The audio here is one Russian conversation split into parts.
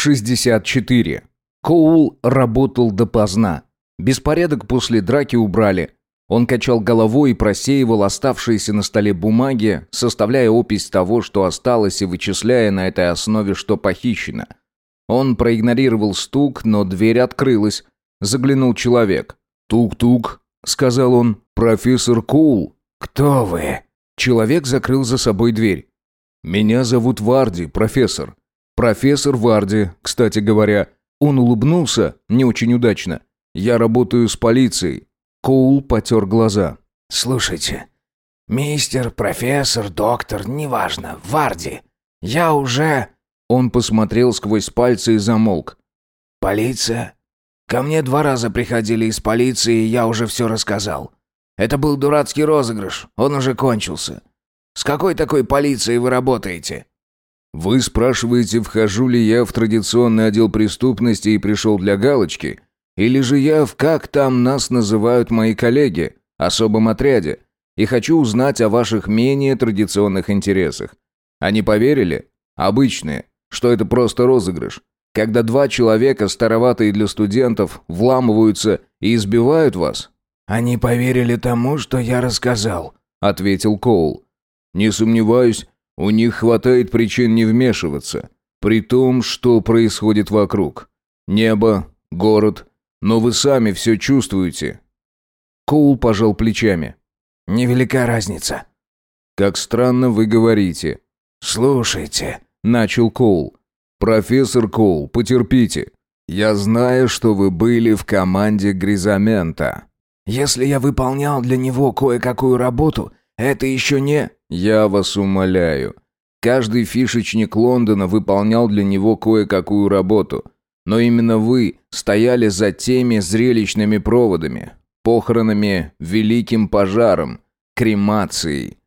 64. Коул работал допоздна. Беспорядок после драки убрали. Он качал головой и просеивал оставшиеся на столе бумаги, составляя опись того, что осталось, и вычисляя на этой основе, что похищено. Он проигнорировал стук, но дверь открылась. Заглянул человек. «Тук-тук», — сказал он, — «профессор Коул». «Кто вы?» Человек закрыл за собой дверь. «Меня зовут Варди, профессор. Профессор Варди, кстати говоря». Он улыбнулся, не очень удачно. «Я работаю с полицией». Коул потер глаза. «Слушайте, мистер, профессор, доктор, неважно, Варди, я уже...» Он посмотрел сквозь пальцы и замолк. «Полиция? Ко мне два раза приходили из полиции, и я уже все рассказал. Это был дурацкий розыгрыш, он уже кончился. С какой такой полицией вы работаете?» «Вы спрашиваете, вхожу ли я в традиционный отдел преступности и пришел для галочки? Или же я в, как там нас называют мои коллеги, особом отряде, и хочу узнать о ваших менее традиционных интересах? Они поверили? Обычные, что это просто розыгрыш. Когда два человека, староватые для студентов, вламываются и избивают вас?» «Они поверили тому, что я рассказал», — ответил Коул. «Не сомневаюсь, у них хватает причин не вмешиваться, при том, что происходит вокруг. Небо, город, но вы сами все чувствуете». Коул пожал плечами. «Невелика разница». «Как странно вы говорите». «Слушайте», — начал Коул. «Профессор Коул, потерпите. Я знаю, что вы были в команде Гризамента». «Если я выполнял для него кое-какую работу, это еще не...» «Я вас умоляю. Каждый фишечник Лондона выполнял для него кое-какую работу. Но именно вы стояли за теми зрелищными проводами, похоронами, великим пожаром, кремацией».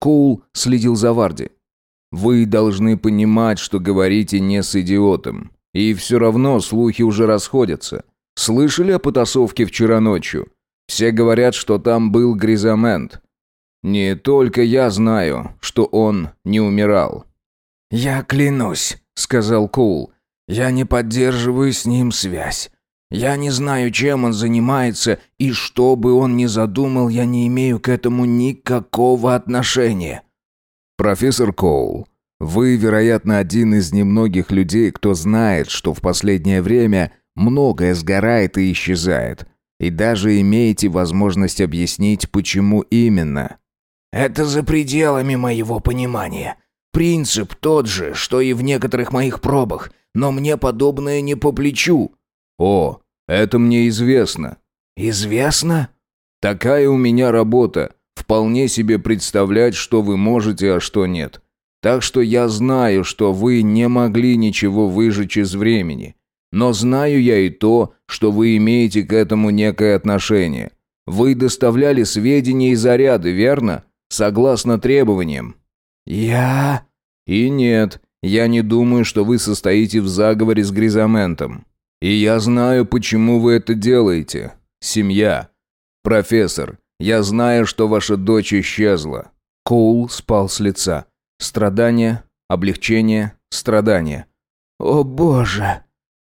Коул следил за Варди. «Вы должны понимать, что говорите не с идиотом. И все равно слухи уже расходятся. Слышали о потасовке вчера ночью? Все говорят, что там был гризамент. Не только я знаю, что он не умирал. «Я клянусь», — сказал Коул, — «я не поддерживаю с ним связь. Я не знаю, чем он занимается, и что бы он ни задумал, я не имею к этому никакого отношения». «Профессор Коул, вы, вероятно, один из немногих людей, кто знает, что в последнее время многое сгорает и исчезает, и даже имеете возможность объяснить, почему именно». Это за пределами моего понимания. Принцип тот же, что и в некоторых моих пробах, но мне подобное не по плечу. О, это мне известно. Известно? Такая у меня работа. Вполне себе представлять, что вы можете, а что нет. Так что я знаю, что вы не могли ничего выжечь из времени. Но знаю я и то, что вы имеете к этому некое отношение. Вы доставляли сведения и заряды, верно? Согласно требованиям». «Я...» «И нет, я не думаю, что вы состоите в заговоре с Гризаментом. И я знаю, почему вы это делаете. Семья. Профессор, я знаю, что ваша дочь исчезла». Коул спал с лица. Страдание, облегчение, страдание. «О боже!»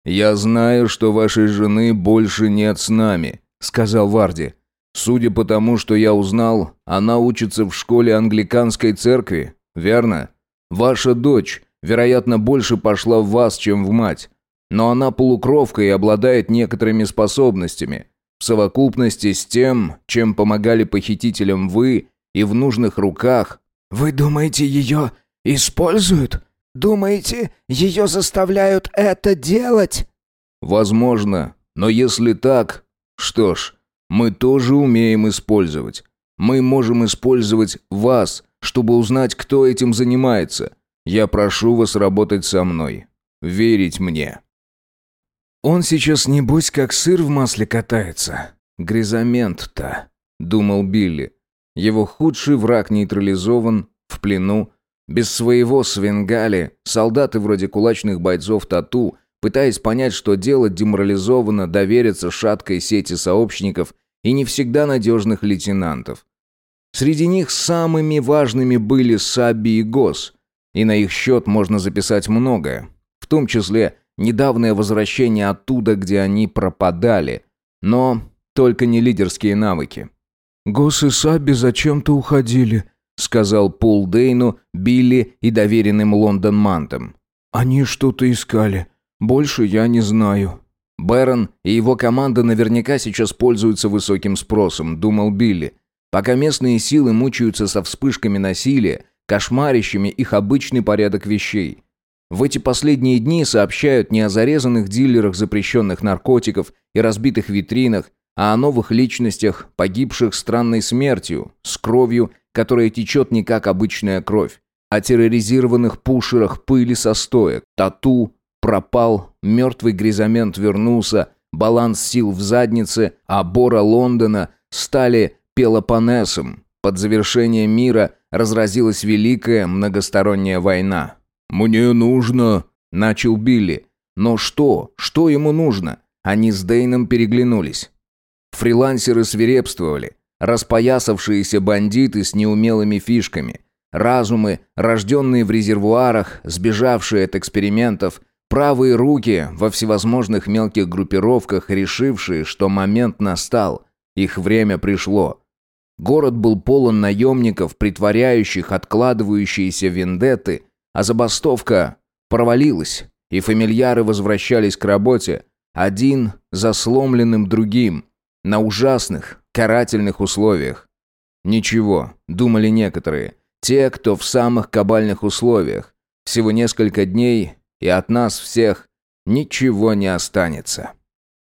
«Я знаю, что вашей жены больше нет с нами», — сказал Варди. Судя по тому, что я узнал, она учится в школе англиканской церкви, верно? Ваша дочь, вероятно, больше пошла в вас, чем в мать. Но она полукровка и обладает некоторыми способностями. В совокупности с тем, чем помогали похитителям вы и в нужных руках. Вы думаете, ее используют? Думаете, ее заставляют это делать? Возможно, но если так, что ж, мы тоже умеем использовать. Мы можем использовать вас, чтобы узнать, кто этим занимается. Я прошу вас работать со мной. Верить мне». «Он сейчас, небось, как сыр в масле катается. Гризамент-то», — думал Билли. Его худший враг нейтрализован, в плену. Без своего свингали солдаты вроде кулачных бойцов тату, пытаясь понять, что дело деморализовано, довериться шаткой сети сообщников и не всегда надежных лейтенантов. Среди них самыми важными были Саби и Гос, и на их счет можно записать многое, в том числе недавнее возвращение оттуда, где они пропадали. Но только не лидерские навыки. «Гос и Саби зачем-то уходили», — сказал Пол Дейну, Билли и доверенным Лондон Мантом. «Они что-то искали. Больше я не знаю». Бэрон и его команда наверняка сейчас пользуются высоким спросом, думал Билли. Пока местные силы мучаются со вспышками насилия, кошмарящими их обычный порядок вещей. В эти последние дни сообщают не о зарезанных дилерах запрещенных наркотиков и разбитых витринах, а о новых личностях, погибших странной смертью, с кровью, которая течет не как обычная кровь, о терроризированных пушерах пыли со стоек, тату, пропал, мертвый гризамент вернулся, баланс сил в заднице, а Бора Лондона стали Пелопоннесом. Под завершение мира разразилась великая многосторонняя война. «Мне нужно...» — начал Билли. Но что? Что ему нужно? Они с Дейном переглянулись. Фрилансеры свирепствовали. Распоясавшиеся бандиты с неумелыми фишками. Разумы, рожденные в резервуарах, сбежавшие от экспериментов. Правые руки во всевозможных мелких группировках, решившие, что момент настал. Их время пришло. Город был полон наемников, притворяющих откладывающиеся вендетты, а забастовка провалилась, и фамильяры возвращались к работе, один за сломленным другим, на ужасных, карательных условиях. Ничего, думали некоторые, те, кто в самых кабальных условиях. Всего несколько дней, и от нас всех ничего не останется.